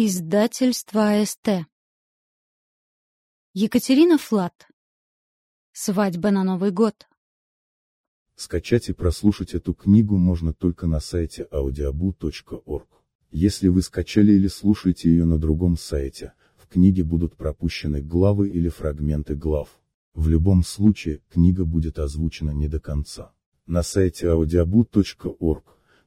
Издательство АСТ. Екатерина Флат. Свадьба на Новый год. Скачать и прослушать эту книгу можно только на сайте audiobu.org. Если вы скачали или слушаете ее на другом сайте, в книге будут пропущены главы или фрагменты глав. В любом случае, книга будет озвучена не до конца. На сайте audiobu.org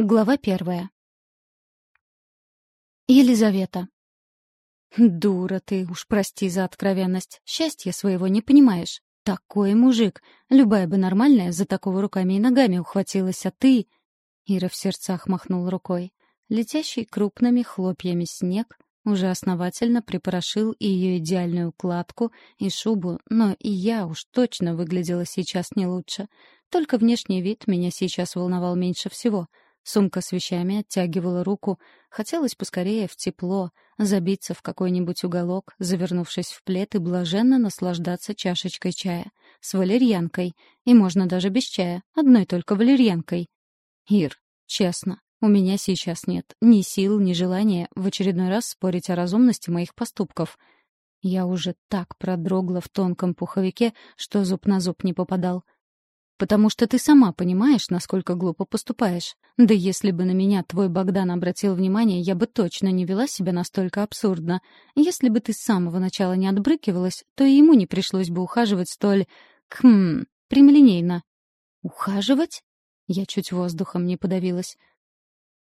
Глава первая. Елизавета. Дура ты, уж прости за откровенность. Счастья своего не понимаешь. Такой мужик. Любая бы нормальная за такого руками и ногами ухватилась, а ты... Ира в сердцах махнул рукой. Летящий крупными хлопьями снег уже основательно припорошил и ее идеальную укладку, и шубу, но и я уж точно выглядела сейчас не лучше. Только внешний вид меня сейчас волновал меньше всего — Сумка с вещами оттягивала руку. Хотелось поскорее в тепло, забиться в какой-нибудь уголок, завернувшись в плед и блаженно наслаждаться чашечкой чая. С валерьянкой. И можно даже без чая, одной только валерьянкой. Ир, честно, у меня сейчас нет ни сил, ни желания в очередной раз спорить о разумности моих поступков. Я уже так продрогла в тонком пуховике, что зуб на зуб не попадал — Потому что ты сама понимаешь, насколько глупо поступаешь. Да если бы на меня твой Богдан обратил внимание, я бы точно не вела себя настолько абсурдно. Если бы ты с самого начала не отбрыкивалась, то и ему не пришлось бы ухаживать столь... Хм... прямолинейно. Ухаживать? Я чуть воздухом не подавилась.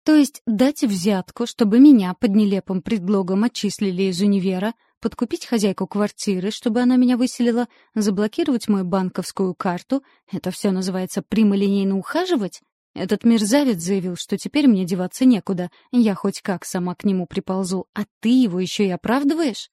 То есть дать взятку, чтобы меня под нелепым предлогом отчислили из универа, подкупить хозяйку квартиры, чтобы она меня выселила, заблокировать мою банковскую карту — это все называется прямолинейно ухаживать? Этот мерзавец заявил, что теперь мне деваться некуда, я хоть как сама к нему приползу, а ты его еще и оправдываешь?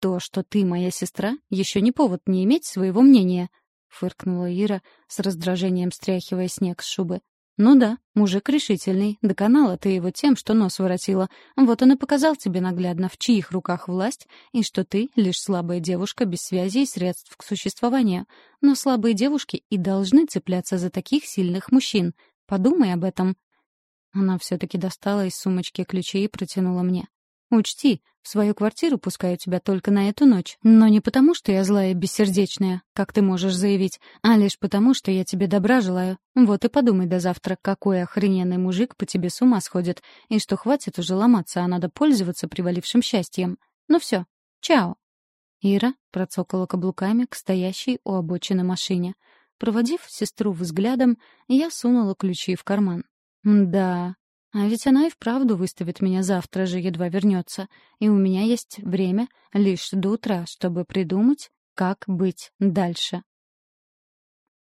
То, что ты моя сестра, еще не повод не иметь своего мнения, — фыркнула Ира, с раздражением стряхивая снег с шубы. «Ну да, мужик решительный. Доконала ты его тем, что нос воротила. Вот он и показал тебе наглядно, в чьих руках власть, и что ты — лишь слабая девушка без связи и средств к существованию. Но слабые девушки и должны цепляться за таких сильных мужчин. Подумай об этом». Она все-таки достала из сумочки ключи и протянула мне. Учти, в свою квартиру пускаю тебя только на эту ночь, но не потому, что я злая и бессердечная, как ты можешь заявить, а лишь потому, что я тебе добра желаю. Вот и подумай до завтра, какой охрененный мужик по тебе с ума сходит, и что хватит уже ломаться, а надо пользоваться привалившим счастьем. Ну все, чао. Ира процокала каблуками к стоящей у обочины машине. Проводив сестру взглядом, я сунула ключи в карман. Да, а ведь она и вправду выставит меня завтра же, едва вернется. И у меня есть время лишь до утра, чтобы придумать, как быть дальше.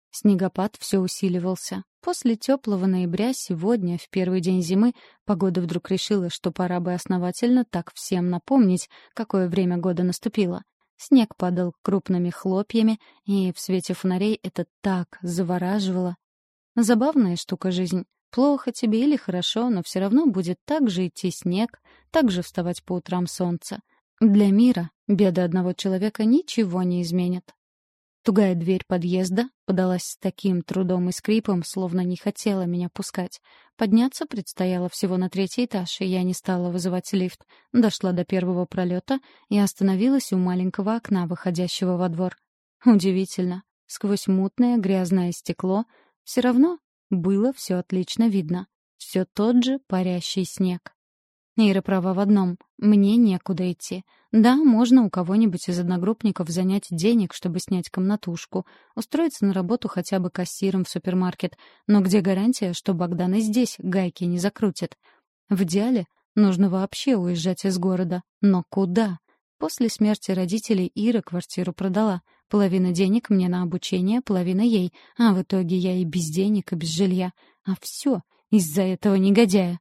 Снегопад все усиливался. После теплого ноября сегодня, в первый день зимы, погода вдруг решила, что пора бы основательно так всем напомнить, какое время года наступило. Снег падал крупными хлопьями, и в свете фонарей это так завораживало. Забавная штука жизнь. Плохо тебе или хорошо, но все равно будет так же идти снег, так же вставать по утрам солнце. Для мира беда одного человека ничего не изменит. Тугая дверь подъезда подалась с таким трудом и скрипом, словно не хотела меня пускать. Подняться предстояло всего на третий этаж, и я не стала вызывать лифт. Дошла до первого пролета и остановилась у маленького окна, выходящего во двор. Удивительно. Сквозь мутное грязное стекло все равно было все отлично видно. Все тот же парящий снег. Ира права в одном. Мне некуда идти. Да, можно у кого-нибудь из одногруппников занять денег, чтобы снять комнатушку, устроиться на работу хотя бы кассиром в супермаркет, но где гарантия, что Богдан и здесь гайки не закрутит? В идеале нужно вообще уезжать из города. Но куда? После смерти родителей Ира квартиру продала. Половина денег мне на обучение, половина ей. А в итоге я и без денег, и без жилья. А все из-за этого негодяя.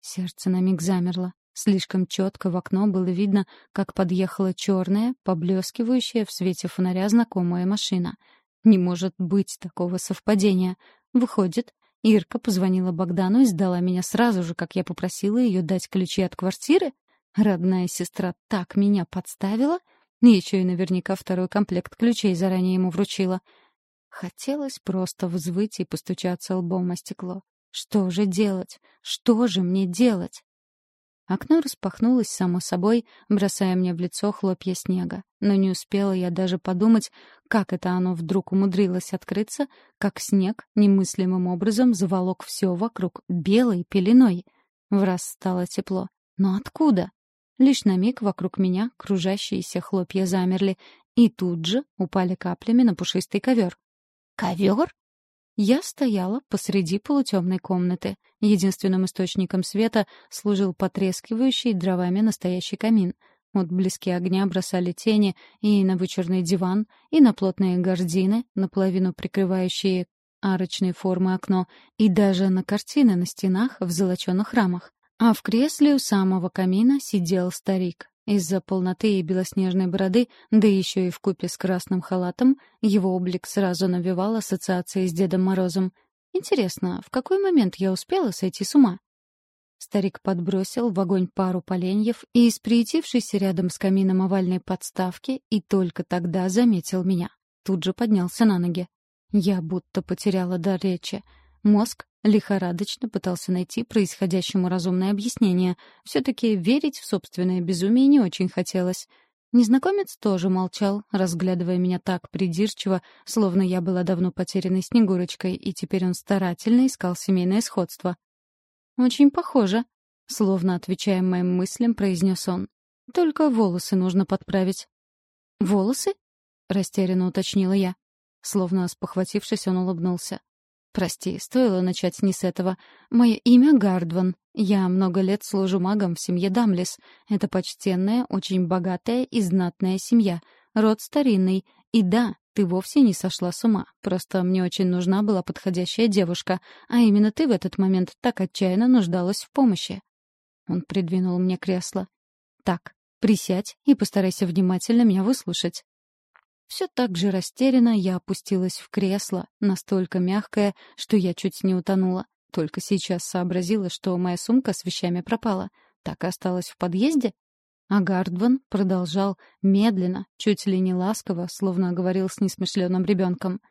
Сердце на миг замерло. Слишком четко в окно было видно, как подъехала черная, поблескивающая в свете фонаря знакомая машина. Не может быть такого совпадения. Выходит, Ирка позвонила Богдану и сдала меня сразу же, как я попросила ее дать ключи от квартиры? Родная сестра так меня подставила? Еще и наверняка второй комплект ключей заранее ему вручила. Хотелось просто взвыть и постучаться лбом о стекло. Что же делать? Что же мне делать? Окно распахнулось само собой, бросая мне в лицо хлопья снега. Но не успела я даже подумать, как это оно вдруг умудрилось открыться, как снег немыслимым образом заволок все вокруг белой пеленой. В раз стало тепло. Но откуда? Лишь на миг вокруг меня кружащиеся хлопья замерли, и тут же упали каплями на пушистый ковер. Ковер? Я стояла посреди полутемной комнаты. Единственным источником света служил потрескивающий дровами настоящий камин. Отблески огня бросали тени и на вычурный диван, и на плотные гардины, наполовину прикрывающие арочной формы окно, и даже на картины на стенах в золоченых рамах. А в кресле у самого камина сидел старик. Из-за полноты и белоснежной бороды, да еще и в купе с красным халатом, его облик сразу навевал ассоциации с Дедом Морозом. Интересно, в какой момент я успела сойти с ума? Старик подбросил в огонь пару поленьев и из приютившейся рядом с камином овальной подставки и только тогда заметил меня. Тут же поднялся на ноги. Я будто потеряла дар речи. Мозг лихорадочно пытался найти происходящему разумное объяснение. Все-таки верить в собственное безумие не очень хотелось. Незнакомец тоже молчал, разглядывая меня так придирчиво, словно я была давно потерянной Снегурочкой, и теперь он старательно искал семейное сходство. «Очень похоже», — словно отвечая моим мыслям, произнес он. «Только волосы нужно подправить». «Волосы?» — растерянно уточнила я. Словно спохватившись, он улыбнулся. Прости, стоило начать не с этого. Мое имя Гардван. Я много лет служу магом в семье Дамлис. Это почтенная, очень богатая и знатная семья. Род старинный. И да, ты вовсе не сошла с ума. Просто мне очень нужна была подходящая девушка, а именно ты в этот момент так отчаянно нуждалась в помощи. Он придвинул мне кресло. Так, присядь и постарайся внимательно меня выслушать. Все так же растерянно я опустилась в кресло, настолько мягкое, что я чуть не утонула. Только сейчас сообразила, что моя сумка с вещами пропала. Так и осталась в подъезде? А Гардван продолжал медленно, чуть ли не ласково, словно говорил с несмышленым ребенком —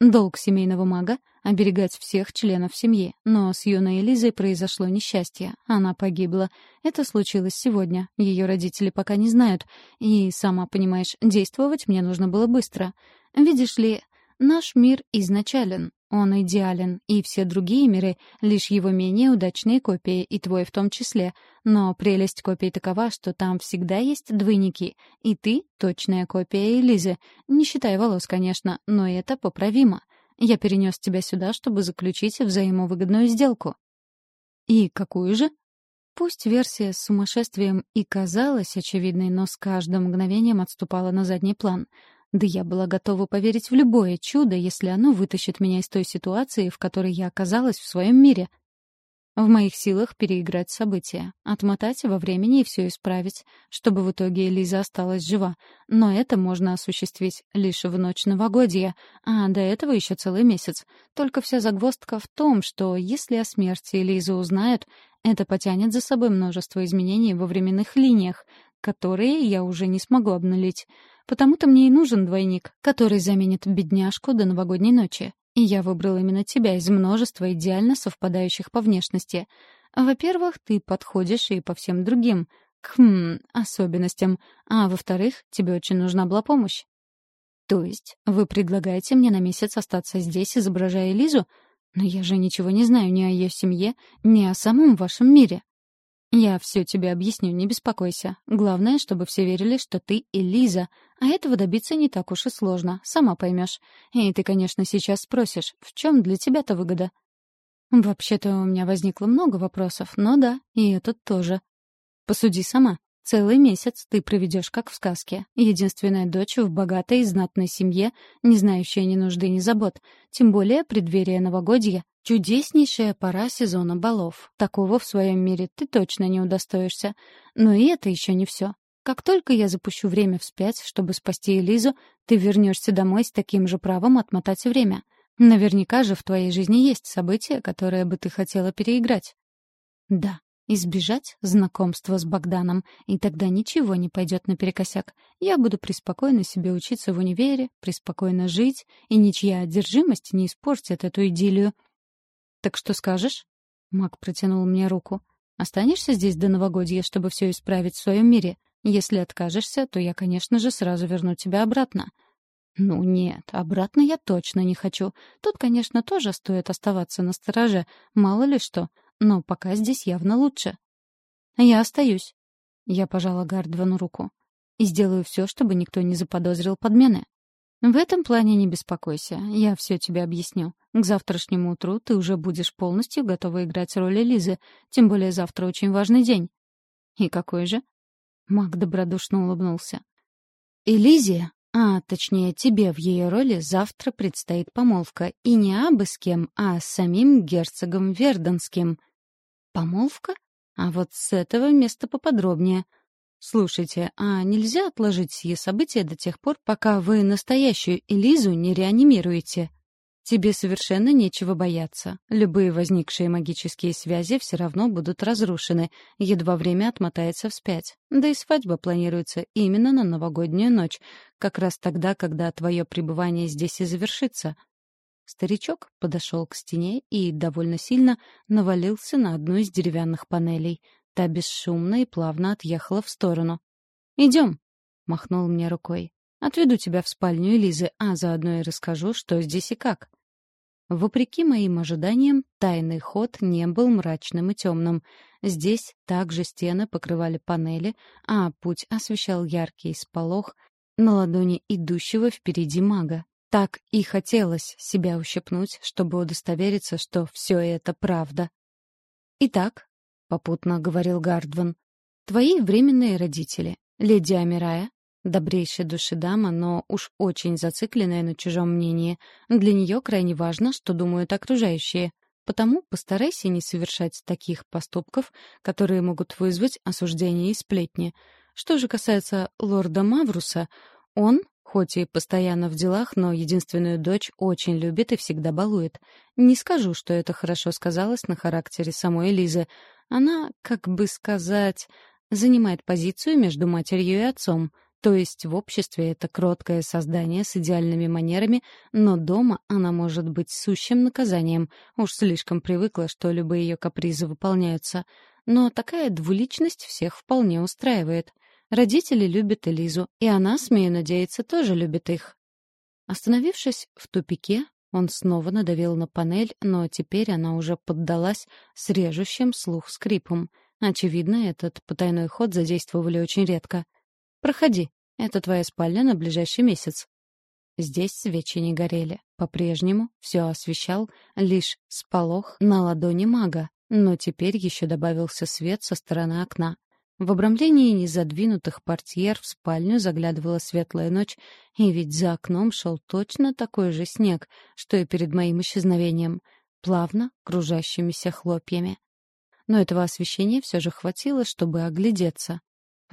Долг семейного мага — оберегать всех членов семьи, но с юной Элизой произошло несчастье. Она погибла. Это случилось сегодня. Ее родители пока не знают. И, сама понимаешь, действовать мне нужно было быстро. Видишь ли, наш мир изначален. Он идеален, и все другие миры — лишь его менее удачные копии, и твой в том числе. Но прелесть копий такова, что там всегда есть двойники, и ты — точная копия Элизы. Не считая волос, конечно, но это поправимо. Я перенес тебя сюда, чтобы заключить взаимовыгодную сделку. И какую же? Пусть версия с сумасшествием и казалась очевидной, но с каждым мгновением отступала на задний план — да я была готова поверить в любое чудо, если оно вытащит меня из той ситуации, в которой я оказалась в своем мире. В моих силах переиграть события, отмотать во времени и все исправить, чтобы в итоге Элиза осталась жива. Но это можно осуществить лишь в ночь новогодия, а до этого еще целый месяц. Только вся загвоздка в том, что если о смерти Элизы узнают, это потянет за собой множество изменений во временных линиях, которые я уже не смогу обнулить. Потому-то мне и нужен двойник, который заменит бедняжку до новогодней ночи. И я выбрал именно тебя из множества идеально совпадающих по внешности. Во-первых, ты подходишь и по всем другим, к хм, особенностям. А во-вторых, тебе очень нужна была помощь. То есть вы предлагаете мне на месяц остаться здесь, изображая Лизу? Но я же ничего не знаю ни о ее семье, ни о самом вашем мире. «Я все тебе объясню, не беспокойся. Главное, чтобы все верили, что ты Элиза, а этого добиться не так уж и сложно, сама поймешь. И ты, конечно, сейчас спросишь, в чем для тебя-то выгода?» «Вообще-то у меня возникло много вопросов, но да, и этот тоже. Посуди сама. Целый месяц ты проведешь как в сказке. Единственная дочь в богатой и знатной семье, не знающая ни нужды, ни забот. Тем более преддверие новогодья. Чудеснейшая пора сезона балов. Такого в своем мире ты точно не удостоишься. Но и это еще не все. Как только я запущу время вспять, чтобы спасти Элизу, ты вернешься домой с таким же правом отмотать время. Наверняка же в твоей жизни есть события, которые бы ты хотела переиграть. Да, избежать знакомства с Богданом, и тогда ничего не пойдет наперекосяк. Я буду преспокойно себе учиться в универе, преспокойно жить, и ничья одержимость не испортит эту идиллию. «Так что скажешь?» Мак протянул мне руку. «Останешься здесь до новогодья, чтобы все исправить в своем мире? Если откажешься, то я, конечно же, сразу верну тебя обратно». «Ну нет, обратно я точно не хочу. Тут, конечно, тоже стоит оставаться на стороже, мало ли что, но пока здесь явно лучше». «Я остаюсь». Я пожала Гардвану руку. «И сделаю все, чтобы никто не заподозрил подмены». В этом плане не беспокойся, я все тебе объясню. К завтрашнему утру ты уже будешь полностью готова играть роль Лизы, тем более завтра очень важный день. И какой же? Мак добродушно улыбнулся. Элизе, а точнее тебе в ее роли завтра предстоит помолвка, и не абы с кем, а с самим герцогом Верденским. Помолвка? А вот с этого места поподробнее — «Слушайте, а нельзя отложить сие события до тех пор, пока вы настоящую Элизу не реанимируете? Тебе совершенно нечего бояться. Любые возникшие магические связи все равно будут разрушены, едва время отмотается вспять. Да и свадьба планируется именно на новогоднюю ночь, как раз тогда, когда твое пребывание здесь и завершится». Старичок подошел к стене и довольно сильно навалился на одну из деревянных панелей — Та бесшумно и плавно отъехала в сторону. «Идем», — махнул мне рукой. «Отведу тебя в спальню Элизы, а заодно и расскажу, что здесь и как». Вопреки моим ожиданиям, тайный ход не был мрачным и темным. Здесь также стены покрывали панели, а путь освещал яркий сполох на ладони идущего впереди мага. Так и хотелось себя ущипнуть, чтобы удостовериться, что все это правда. Итак, — попутно говорил Гардван. «Твои временные родители, леди Амирая, добрейшая души дама, но уж очень зацикленная на чужом мнении. Для нее крайне важно, что думают окружающие. Потому постарайся не совершать таких поступков, которые могут вызвать осуждение и сплетни. Что же касается лорда Мавруса, он Хоть и постоянно в делах, но единственную дочь очень любит и всегда балует. Не скажу, что это хорошо сказалось на характере самой Элизы. Она, как бы сказать, занимает позицию между матерью и отцом. То есть в обществе это кроткое создание с идеальными манерами, но дома она может быть сущим наказанием. Уж слишком привыкла, что любые ее капризы выполняются. Но такая двуличность всех вполне устраивает. Родители любят Элизу, и она, смею надеяться, тоже любит их. Остановившись в тупике, он снова надавил на панель, но теперь она уже поддалась с режущим слух скрипом. Очевидно, этот потайной ход задействовали очень редко. «Проходи. Это твоя спальня на ближайший месяц». Здесь свечи не горели. По-прежнему все освещал лишь сполох на ладони мага, но теперь еще добавился свет со стороны окна. В обрамлении незадвинутых портьер в спальню заглядывала светлая ночь, и ведь за окном шел точно такой же снег, что и перед моим исчезновением, плавно кружащимися хлопьями. Но этого освещения все же хватило, чтобы оглядеться.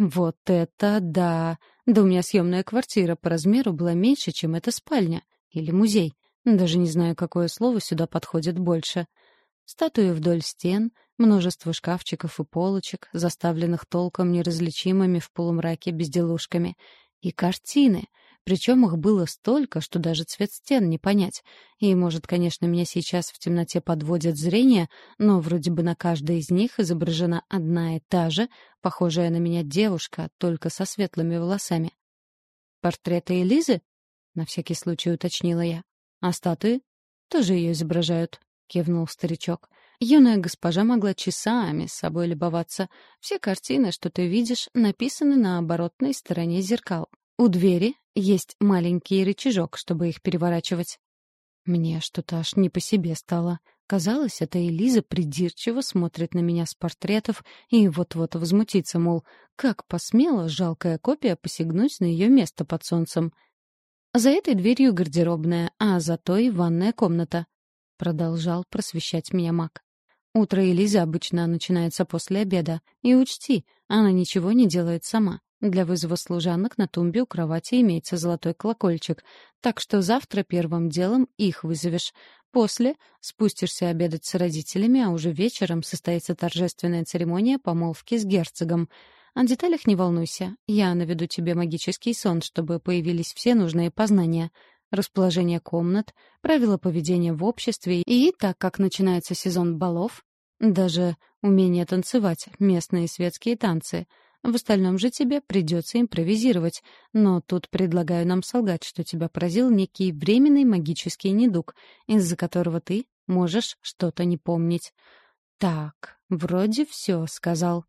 Вот это да! Да у меня съемная квартира по размеру была меньше, чем эта спальня. Или музей. Даже не знаю, какое слово сюда подходит больше. Статуи вдоль стен, множество шкафчиков и полочек, заставленных толком неразличимыми в полумраке безделушками. И картины. Причем их было столько, что даже цвет стен не понять. И, может, конечно, меня сейчас в темноте подводит зрение, но вроде бы на каждой из них изображена одна и та же, похожая на меня девушка, только со светлыми волосами. «Портреты Элизы?» — на всякий случай уточнила я. «А статуи?» «Тоже ее изображают», — кивнул старичок. Юная госпожа могла часами с собой любоваться. Все картины, что ты видишь, написаны на оборотной стороне зеркал. У двери есть маленький рычажок, чтобы их переворачивать. Мне что-то аж не по себе стало. Казалось, эта Элиза придирчиво смотрит на меня с портретов и вот-вот возмутится, мол, как посмела жалкая копия посягнуть на ее место под солнцем. За этой дверью гардеробная, а за той ванная комната. продолжал просвещать меня маг. Утро Элизы обычно начинается после обеда. И учти, она ничего не делает сама. Для вызова служанок на тумбе у кровати имеется золотой колокольчик, так что завтра первым делом их вызовешь. После спустишься обедать с родителями, а уже вечером состоится торжественная церемония помолвки с герцогом. О деталях не волнуйся. Я наведу тебе магический сон, чтобы появились все нужные познания. Расположение комнат, правила поведения в обществе и, так как начинается сезон балов, даже умение танцевать, местные светские танцы — в остальном же тебе придется импровизировать. Но тут предлагаю нам солгать, что тебя поразил некий временный магический недуг, из-за которого ты можешь что-то не помнить. Так, вроде все сказал.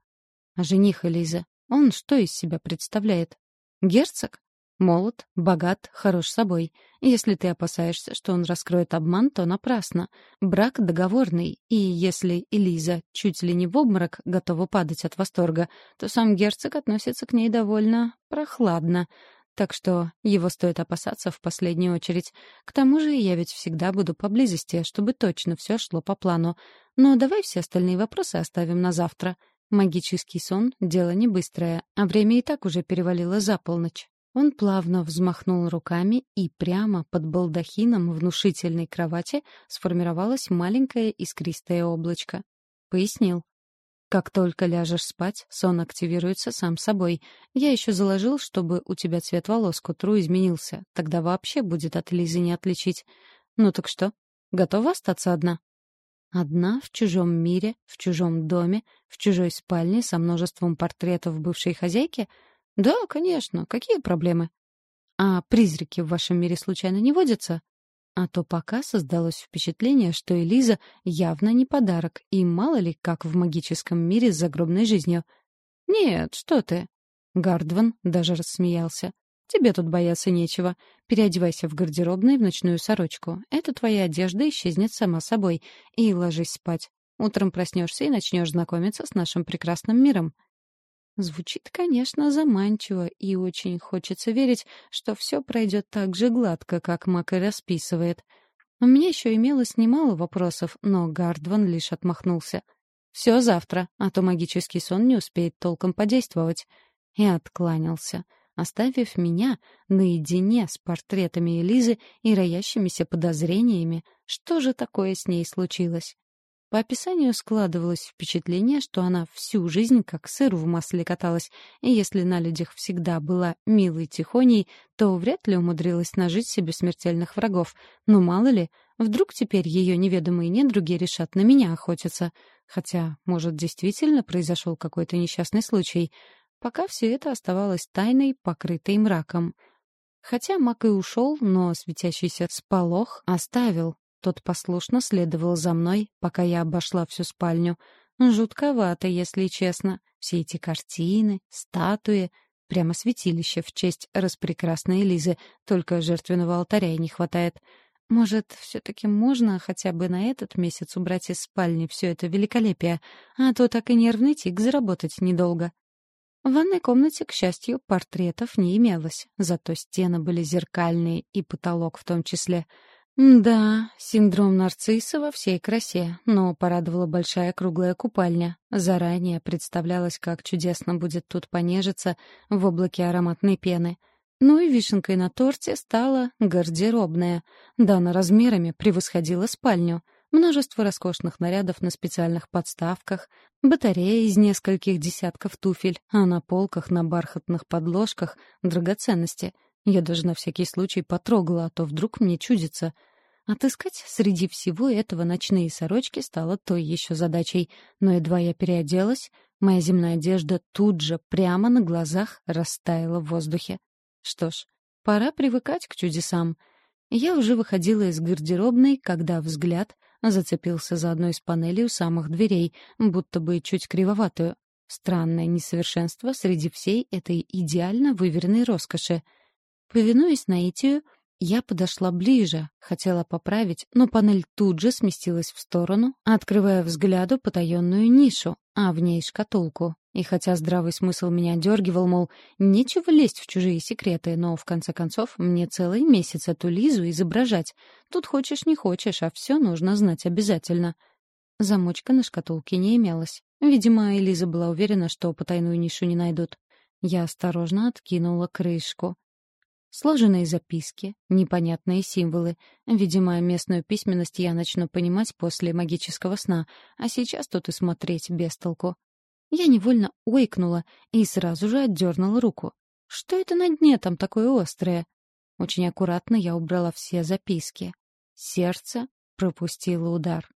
Жених Элиза, он что из себя представляет? Герцог? Молод, богат, хорош собой. Если ты опасаешься, что он раскроет обман, то напрасно. Брак договорный, и если Элиза чуть ли не в обморок готова падать от восторга, то сам герцог относится к ней довольно прохладно. Так что его стоит опасаться в последнюю очередь. К тому же я ведь всегда буду поблизости, чтобы точно все шло по плану. Но давай все остальные вопросы оставим на завтра. Магический сон — дело не быстрое, а время и так уже перевалило за полночь. Он плавно взмахнул руками, и прямо под балдахином внушительной кровати сформировалось маленькое искристое облачко. Пояснил. Как только ляжешь спать, сон активируется сам собой. Я еще заложил, чтобы у тебя цвет волос к утру изменился. Тогда вообще будет от Лизы не отличить. Ну так что, готова остаться одна? Одна в чужом мире, в чужом доме, в чужой спальне со множеством портретов бывшей хозяйки — «Да, конечно. Какие проблемы?» «А призраки в вашем мире случайно не водятся?» А то пока создалось впечатление, что Элиза явно не подарок, и мало ли как в магическом мире с загробной жизнью. «Нет, что ты!» Гардван даже рассмеялся. «Тебе тут бояться нечего. Переодевайся в гардеробной в ночную сорочку. Это твоя одежда исчезнет сама собой. И ложись спать. Утром проснешься и начнешь знакомиться с нашим прекрасным миром. Звучит, конечно, заманчиво, и очень хочется верить, что все пройдет так же гладко, как Мак и расписывает. У меня еще имелось немало вопросов, но Гардван лишь отмахнулся. «Все завтра, а то магический сон не успеет толком подействовать». И откланялся, оставив меня наедине с портретами Элизы и роящимися подозрениями, что же такое с ней случилось. По описанию складывалось впечатление, что она всю жизнь как сыр в масле каталась, и если на людях всегда была милой тихоней, то вряд ли умудрилась нажить себе смертельных врагов. Но мало ли, вдруг теперь ее неведомые недруги решат на меня охотиться. Хотя, может, действительно произошел какой-то несчастный случай. Пока все это оставалось тайной, покрытой мраком. Хотя Мак и ушел, но светящийся сполох оставил, тот послушно следовал за мной, пока я обошла всю спальню. Жутковато, если честно. Все эти картины, статуи, прямо святилище в честь распрекрасной Лизы, только жертвенного алтаря и не хватает. Может, все-таки можно хотя бы на этот месяц убрать из спальни все это великолепие, а то так и нервный тик заработать недолго. В ванной комнате, к счастью, портретов не имелось, зато стены были зеркальные и потолок в том числе — да, синдром нарцисса во всей красе, но порадовала большая круглая купальня. Заранее представлялось, как чудесно будет тут понежиться в облаке ароматной пены. Ну и вишенкой на торте стала гардеробная. Да, на размерами превосходила спальню. Множество роскошных нарядов на специальных подставках, батарея из нескольких десятков туфель, а на полках на бархатных подложках — драгоценности — я даже на всякий случай потрогала, а то вдруг мне чудится. Отыскать среди всего этого ночные сорочки стало той еще задачей, но едва я переоделась, моя земная одежда тут же, прямо на глазах, растаяла в воздухе. Что ж, пора привыкать к чудесам. Я уже выходила из гардеробной, когда взгляд зацепился за одну из панелей у самых дверей, будто бы чуть кривоватую. Странное несовершенство среди всей этой идеально выверенной роскоши — Повинуясь наитию, Я подошла ближе, хотела поправить, но панель тут же сместилась в сторону, открывая взгляду потаенную нишу, а в ней шкатулку. И хотя здравый смысл меня дергивал, мол, нечего лезть в чужие секреты, но, в конце концов, мне целый месяц эту Лизу изображать. Тут хочешь не хочешь, а все нужно знать обязательно. Замочка на шкатулке не имелась. Видимо, Элиза была уверена, что потайную нишу не найдут. Я осторожно откинула крышку. Сложенные записки, непонятные символы. Видимо, местную письменность я начну понимать после магического сна, а сейчас тут и смотреть без толку. Я невольно ойкнула и сразу же отдернула руку. Что это на дне там такое острое? Очень аккуратно я убрала все записки. Сердце пропустило удар.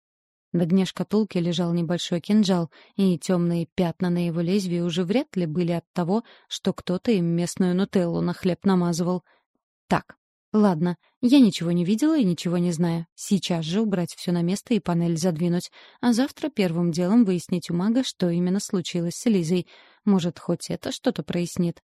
На дне шкатулки лежал небольшой кинжал, и темные пятна на его лезвии уже вряд ли были от того, что кто-то им местную нутеллу на хлеб намазывал. Так, ладно, я ничего не видела и ничего не знаю. Сейчас же убрать все на место и панель задвинуть, а завтра первым делом выяснить у мага, что именно случилось с Элизой. Может, хоть это что-то прояснит.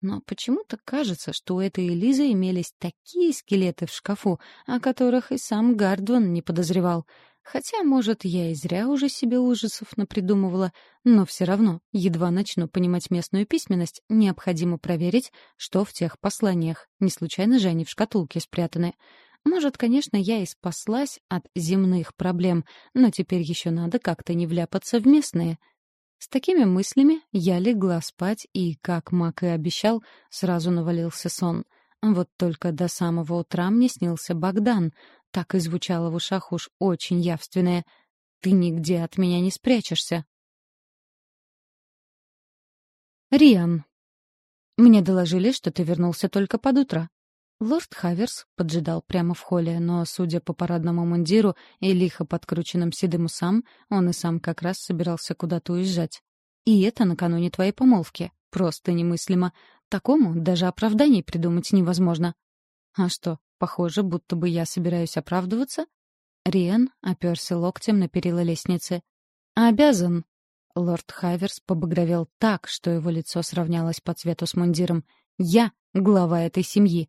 Но почему-то кажется, что у этой Элизы имелись такие скелеты в шкафу, о которых и сам Гардван не подозревал — Хотя, может, я и зря уже себе ужасов напридумывала, но все равно, едва начну понимать местную письменность, необходимо проверить, что в тех посланиях. Не случайно же они в шкатулке спрятаны. Может, конечно, я и спаслась от земных проблем, но теперь еще надо как-то не вляпаться в местные. С такими мыслями я легла спать, и, как Мак и обещал, сразу навалился сон. Вот только до самого утра мне снился Богдан, так и звучало в ушах уж очень явственное. «Ты нигде от меня не спрячешься». Риан. Мне доложили, что ты вернулся только под утро. Лорд Хаверс поджидал прямо в холле, но, судя по парадному мундиру и лихо подкрученным седым усам, он и сам как раз собирался куда-то уезжать. И это накануне твоей помолвки. Просто немыслимо. Такому даже оправданий придумать невозможно. А что, Похоже, будто бы я собираюсь оправдываться. Риан оперся локтем на перила лестницы. «Обязан». Лорд Хайверс побагровел так, что его лицо сравнялось по цвету с мундиром. «Я глава этой семьи».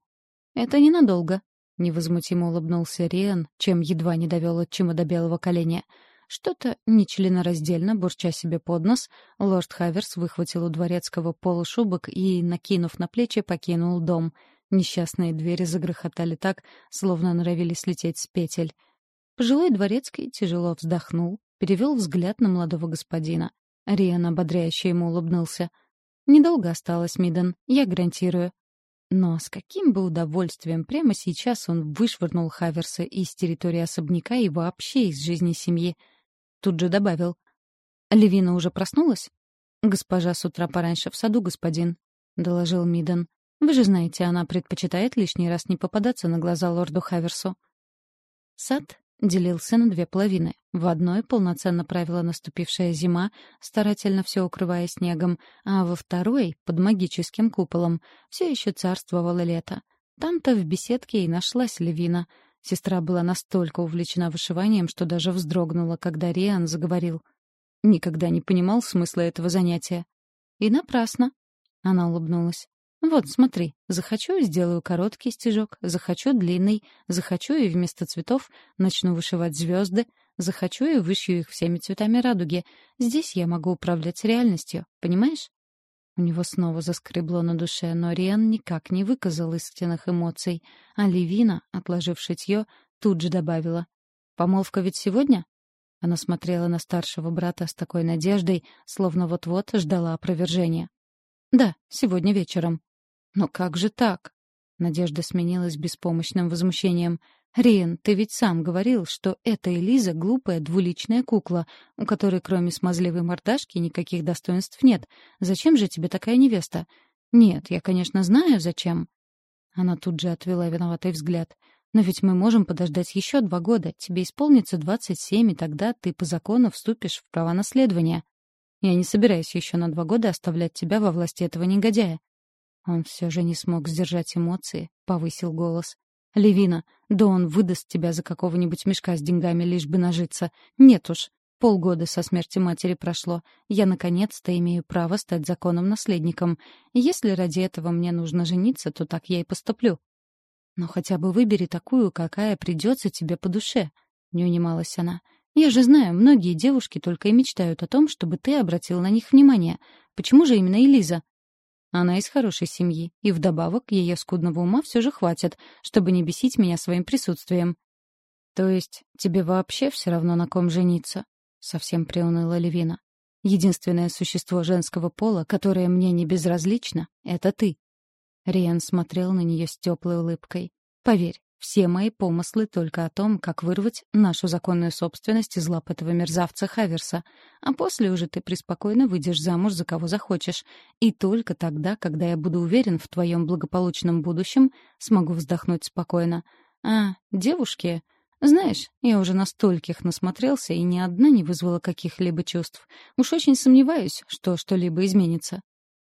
«Это ненадолго», — невозмутимо улыбнулся Риан, чем едва не довел отчима до белого коленя. Что-то нечленораздельно, бурча себе под нос, лорд Хайверс выхватил у дворецкого полушубок и, накинув на плечи, покинул дом — Несчастные двери загрохотали так, словно норовили слететь с петель. Пожилой дворецкий тяжело вздохнул, перевел взгляд на молодого господина. Риан ободряюще ему улыбнулся. «Недолго осталось, Миден, я гарантирую». Но с каким бы удовольствием прямо сейчас он вышвырнул Хаверса из территории особняка и вообще из жизни семьи. Тут же добавил. «Левина уже проснулась?» «Госпожа с утра пораньше в саду, господин», — доложил Миден. Вы же знаете, она предпочитает лишний раз не попадаться на глаза лорду Хаверсу. Сад делился на две половины. В одной полноценно правила наступившая зима, старательно все укрывая снегом, а во второй, под магическим куполом, все еще царствовало лето. Там-то в беседке и нашлась Левина. Сестра была настолько увлечена вышиванием, что даже вздрогнула, когда Риан заговорил. Никогда не понимал смысла этого занятия. И напрасно. Она улыбнулась. Вот, смотри, захочу — сделаю короткий стежок, захочу — длинный, захочу и вместо цветов начну вышивать звезды, захочу и вышью их всеми цветами радуги. Здесь я могу управлять реальностью, понимаешь? У него снова заскребло на душе, но Риан никак не выказал истинных эмоций, а Левина, отложив шитье, тут же добавила. «Помолвка ведь сегодня?» Она смотрела на старшего брата с такой надеждой, словно вот-вот ждала опровержения. «Да, сегодня вечером», но как же так? Надежда сменилась беспомощным возмущением. «Риен, ты ведь сам говорил, что эта Элиза — глупая двуличная кукла, у которой кроме смазливой мордашки никаких достоинств нет. Зачем же тебе такая невеста? Нет, я, конечно, знаю, зачем». Она тут же отвела виноватый взгляд. «Но ведь мы можем подождать еще два года. Тебе исполнится двадцать семь, и тогда ты по закону вступишь в права наследования. Я не собираюсь еще на два года оставлять тебя во власти этого негодяя. Он все же не смог сдержать эмоции, повысил голос. «Левина, да он выдаст тебя за какого-нибудь мешка с деньгами, лишь бы нажиться. Нет уж, полгода со смерти матери прошло. Я наконец-то имею право стать законным наследником. Если ради этого мне нужно жениться, то так я и поступлю». Но хотя бы выбери такую, какая придется тебе по душе», — не унималась она. «Я же знаю, многие девушки только и мечтают о том, чтобы ты обратил на них внимание. Почему же именно Элиза?» Она из хорошей семьи, и вдобавок ее скудного ума все же хватит, чтобы не бесить меня своим присутствием. «То есть тебе вообще все равно на ком жениться?» — совсем приуныла Левина. «Единственное существо женского пола, которое мне не безразлично, — это ты». Риан смотрел на нее с теплой улыбкой. «Поверь, все мои помыслы только о том, как вырвать нашу законную собственность из лап этого мерзавца Хаверса. А после уже ты преспокойно выйдешь замуж за кого захочешь. И только тогда, когда я буду уверен в твоем благополучном будущем, смогу вздохнуть спокойно. А, девушки... Знаешь, я уже на стольких насмотрелся, и ни одна не вызвала каких-либо чувств. Уж очень сомневаюсь, что что-либо изменится.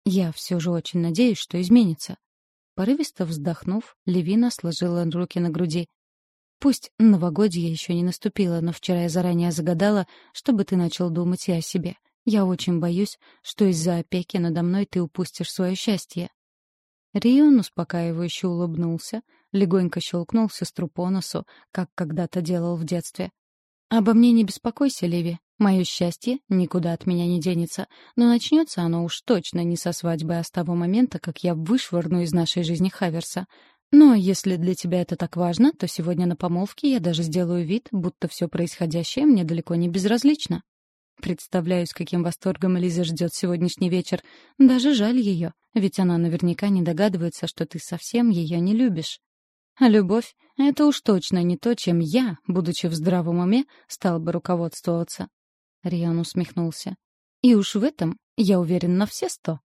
Я все же очень надеюсь, что изменится. Порывисто вздохнув, Левина сложила руки на груди. «Пусть новогодье еще не наступило, но вчера я заранее загадала, чтобы ты начал думать и о себе. Я очень боюсь, что из-за опеки надо мной ты упустишь свое счастье». Рион успокаивающе улыбнулся, легонько щелкнул сестру по носу, как когда-то делал в детстве. «Обо мне не беспокойся, Леви. Мое счастье никуда от меня не денется, но начнется оно уж точно не со свадьбы, а с того момента, как я вышвырну из нашей жизни Хаверса. Но если для тебя это так важно, то сегодня на помолвке я даже сделаю вид, будто все происходящее мне далеко не безразлично. Представляю, с каким восторгом Лиза ждет сегодняшний вечер. Даже жаль ее, ведь она наверняка не догадывается, что ты совсем ее не любишь. А любовь — это уж точно не то, чем я, будучи в здравом уме, стал бы руководствоваться. Риан усмехнулся. «И уж в этом я уверен на все сто».